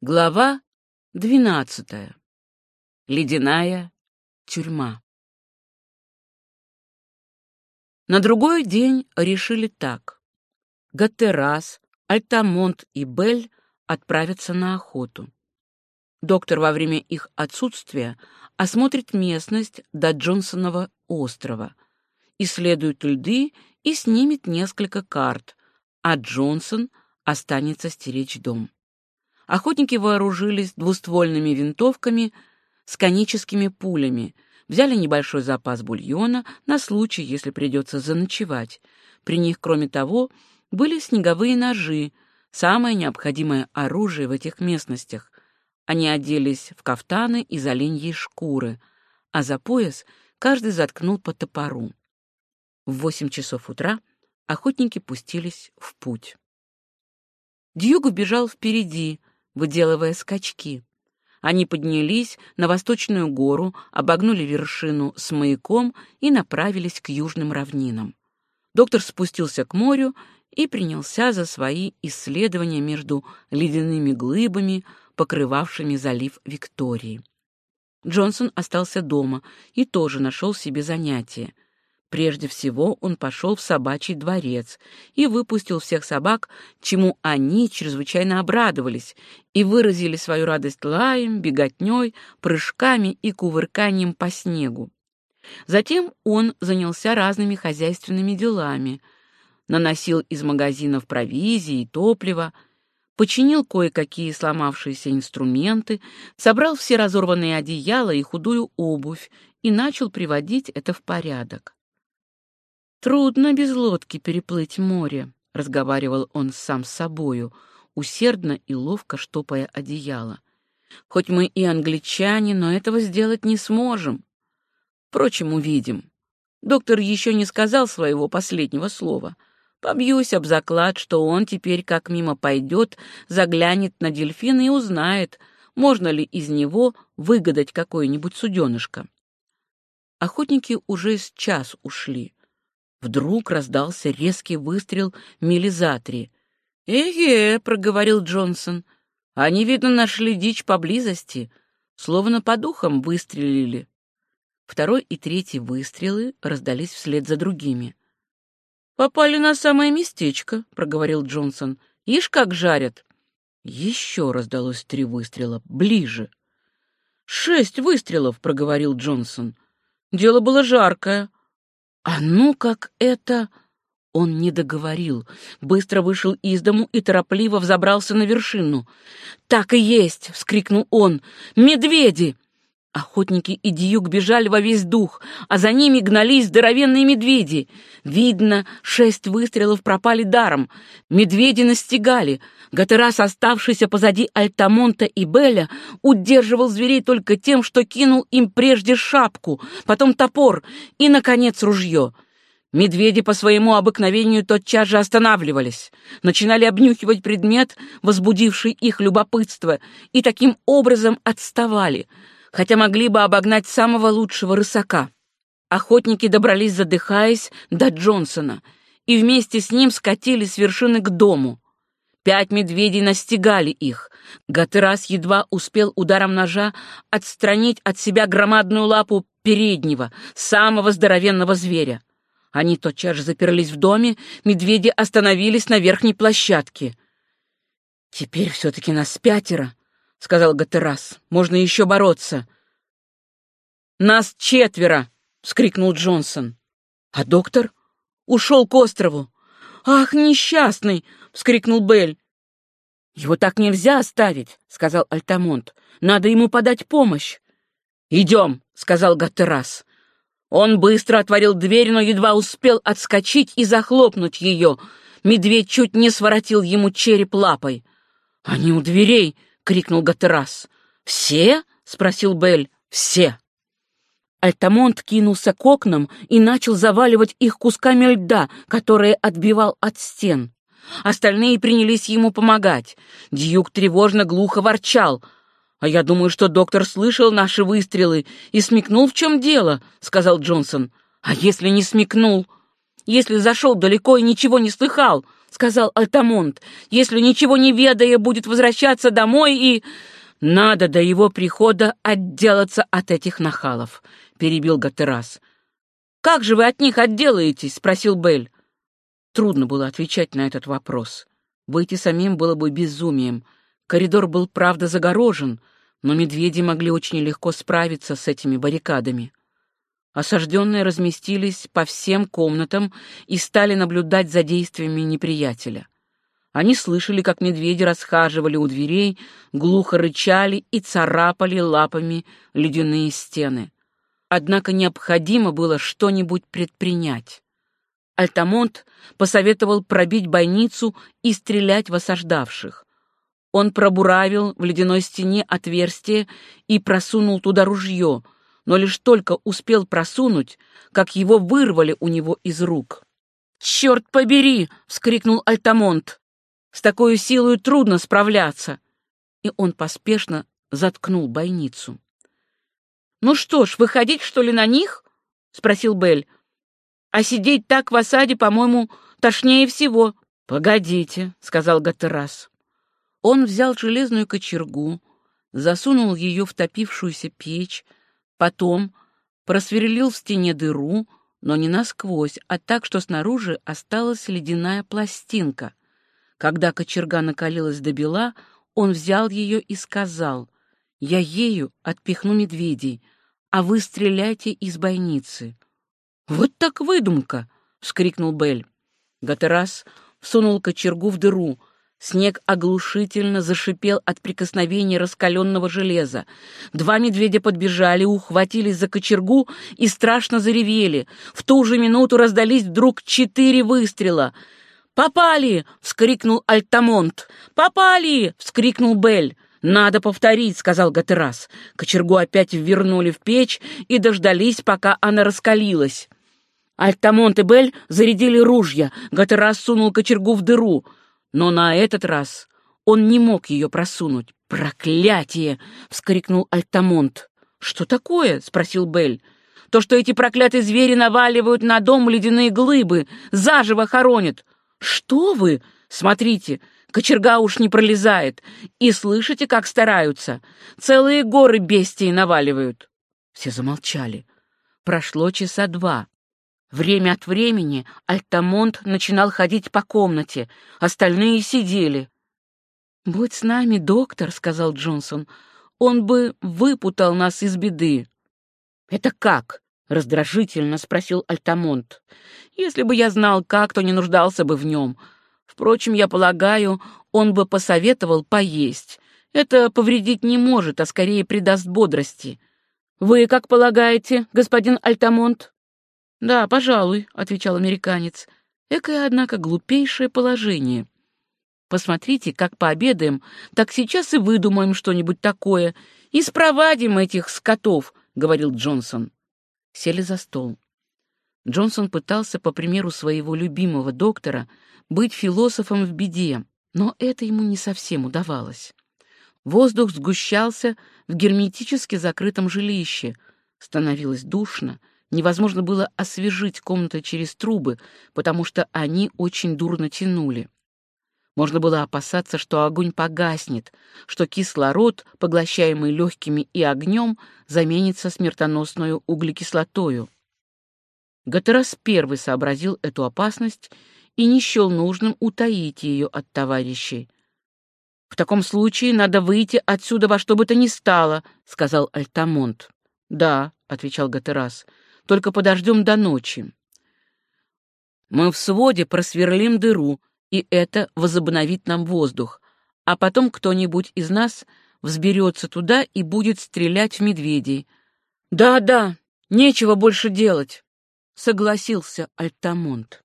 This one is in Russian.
Глава двенадцатая. Ледяная тюрьма. На другой день решили так. Гаттерас, Альтамонт и Бель отправятся на охоту. Доктор во время их отсутствия осмотрит местность до Джонсонова острова, исследует льды и снимет несколько карт, а Джонсон останется стеречь дом. Охотники вооружились двуствольными винтовками с коническими пулями, взяли небольшой запас бульона на случай, если придется заночевать. При них, кроме того, были снеговые ножи, самое необходимое оружие в этих местностях. Они оделись в кафтаны из оленьей шкуры, а за пояс каждый заткнул по топору. В восемь часов утра охотники пустились в путь. Дьюг бежал впереди, выделывая скачки. Они поднялись на восточную гору, обогнули вершину с маяком и направились к южным равнинам. Доктор спустился к морю и принялся за свои исследования между ледяными глыбами, покрывавшими залив Виктории. Джонсон остался дома и тоже нашел себе занятие — Прежде всего он пошел в собачий дворец и выпустил всех собак, чему они чрезвычайно обрадовались и выразили свою радость лаем, беготней, прыжками и кувырканием по снегу. Затем он занялся разными хозяйственными делами, наносил из магазинов провизии и топлива, починил кое-какие сломавшиеся инструменты, собрал все разорванные одеяла и худую обувь и начал приводить это в порядок. Трудно без лодки переплыть море, разговаривал он сам с собою, усердно и ловко штопая одеяло. Хоть мы и англичане, но этого сделать не сможем. Впрочем, увидим. Доктор еще не сказал своего последнего слова. Побьюсь об заклад, что он теперь, как мимо пойдет, заглянет на дельфина и узнает, можно ли из него выгадать какое-нибудь суденышко. Охотники уже с час ушли. Вдруг раздался резкий выстрел мелизатри. «Эге», — проговорил Джонсон, — «они, видно, нашли дичь поблизости, словно по духам выстрелили». Второй и третий выстрелы раздались вслед за другими. «Попали на самое местечко», — проговорил Джонсон. «Ишь, как жарят!» Еще раздалось три выстрела. Ближе. «Шесть выстрелов», — проговорил Джонсон. «Дело было жаркое. «А ну как это...» Он не договорил, быстро вышел из дому и торопливо взобрался на вершину. «Так и есть!» — вскрикнул он. «Медведи!» Охотники и Дьюк бежали во весь дух, а за ними гнались здоровенные медведи. Видно, шесть выстрелов пропали даром. Медведи настигали. Гатерас, оставшийся позади Альтамонта и Беля, удерживал зверей только тем, что кинул им прежде шапку, потом топор и, наконец, ружье. Медведи по своему обыкновению тотчас же останавливались, начинали обнюхивать предмет, возбудивший их любопытство, и таким образом отставали — хотя могли бы обогнать самого лучшего рысака. Охотники добрались, задыхаясь, до Джонсона, и вместе с ним скатились с вершины к дому. Пять медведей настигали их. Гатерас едва успел ударом ножа отстранить от себя громадную лапу переднего, самого здоровенного зверя. Они тотчас же заперлись в доме, медведи остановились на верхней площадке. «Теперь все-таки нас пятеро», — сказал Гатерас. «Можно еще бороться». «Нас четверо!» — вскрикнул Джонсон. «А доктор?» «Ушел к острову». «Ах, несчастный!» — вскрикнул Белль. «Его так нельзя оставить», — сказал Альтамонт. «Надо ему подать помощь». «Идем», — сказал Гатерас. Он быстро отворил дверь, но едва успел отскочить и захлопнуть ее. Медведь чуть не своротил ему череп лапой. «Они у дверей!» Крикнул Гатерас. «Все?» — спросил Бель. «Все». Альтамонт кинулся к окнам и начал заваливать их кусками льда, которые отбивал от стен. Остальные принялись ему помогать. Дьюк тревожно глухо ворчал. «А я думаю, что доктор слышал наши выстрелы и смекнул, в чем дело», — сказал Джонсон. «А если не смекнул? Если зашел далеко и ничего не слыхал?» — сказал Альтамонт, если ничего не ведая, будет возвращаться домой и... Надо до его прихода отделаться от этих нахалов, перебил Гатерас. Как же вы от них отделаетесь? спросил Бель. Трудно было отвечать на этот вопрос. Выйти самим было бы безумием. Коридор был, правда, загорожен, но медведи могли очень легко справиться с этими баррикадами. Осажденные разместились по всем комнатам и стали наблюдать за действиями неприятеля. Они слышали, как медведи расхаживали у дверей, глухо рычали и царапали лапами ледяные стены. Однако необходимо было что-нибудь предпринять. Альтамонт посоветовал пробить бойницу и стрелять в осаждавших. Он пробуравил в ледяной стене отверстие и просунул туда ружье — но лишь только успел просунуть, как его вырвали у него из рук. «Черт побери!» — вскрикнул Альтамонт. «С такой силой трудно справляться!» И он поспешно заткнул бойницу. «Ну что ж, выходить, что ли, на них?» — спросил Белль. «А сидеть так в осаде, по-моему, тошнее всего». «Погодите», — сказал Гатерас. Он взял железную кочергу, засунул ее в топившуюся печь, Потом просверлил в стене дыру, но не насквозь, а так, что снаружи осталась ледяная пластинка. Когда кочерга накалилась до бела, он взял ее и сказал, «Я ею отпихну медведей, а вы стреляйте из бойницы». «Вот так выдумка!» — вскрикнул Бель. Гатерас всунул кочергу в дыру, Снег оглушительно зашипел от прикосновения раскаленного железа. Два медведя подбежали, ухватились за кочергу и страшно заревели. В ту же минуту раздались вдруг четыре выстрела. «Попали!» — вскрикнул Альтамонт. «Попали!» — вскрикнул Бель. «Надо повторить», — сказал Гатерас. Кочергу опять вернули в печь и дождались, пока она раскалилась. Альтамонт и Бель зарядили ружья. Гатерас сунул кочергу в дыру — но на этот раз он не мог ее просунуть. «Проклятие!» — вскрикнул Альтамонт. «Что такое?» — спросил Бель. «То, что эти проклятые звери наваливают на дом ледяные глыбы, заживо хоронят». «Что вы? Смотрите, кочерга уж не пролезает. И слышите, как стараются? Целые горы бестии наваливают». Все замолчали. Прошло часа два. Время от времени Альтамонт начинал ходить по комнате, остальные сидели. «Будь с нами, доктор», — сказал Джонсон, — «он бы выпутал нас из беды». «Это как?» — раздражительно спросил Альтамонт. «Если бы я знал как, то не нуждался бы в нем. Впрочем, я полагаю, он бы посоветовал поесть. Это повредить не может, а скорее придаст бодрости. Вы как полагаете, господин Альтамонт?» «Да, пожалуй», — отвечал американец. «Экое, однако, глупейшее положение. Посмотрите, как пообедаем, так сейчас и выдумаем что-нибудь такое, и спровадим этих скотов», — говорил Джонсон. Сели за стол. Джонсон пытался, по примеру своего любимого доктора, быть философом в беде, но это ему не совсем удавалось. Воздух сгущался в герметически закрытом жилище, становилось душно — Невозможно было освежить комнаты через трубы, потому что они очень дурно тянули. Можно было опасаться, что огонь погаснет, что кислород, поглощаемый легкими и огнем, заменится смертоносной углекислотою. Гатерас первый сообразил эту опасность и не счел нужным утаить ее от товарищей. «В таком случае надо выйти отсюда во что бы то ни стало», — сказал Альтамонт. «Да», — отвечал Гатерас, — только подождем до ночи. Мы в своде просверлим дыру, и это возобновит нам воздух, а потом кто-нибудь из нас взберется туда и будет стрелять в медведей. Да-да, нечего больше делать, согласился Альтамонт.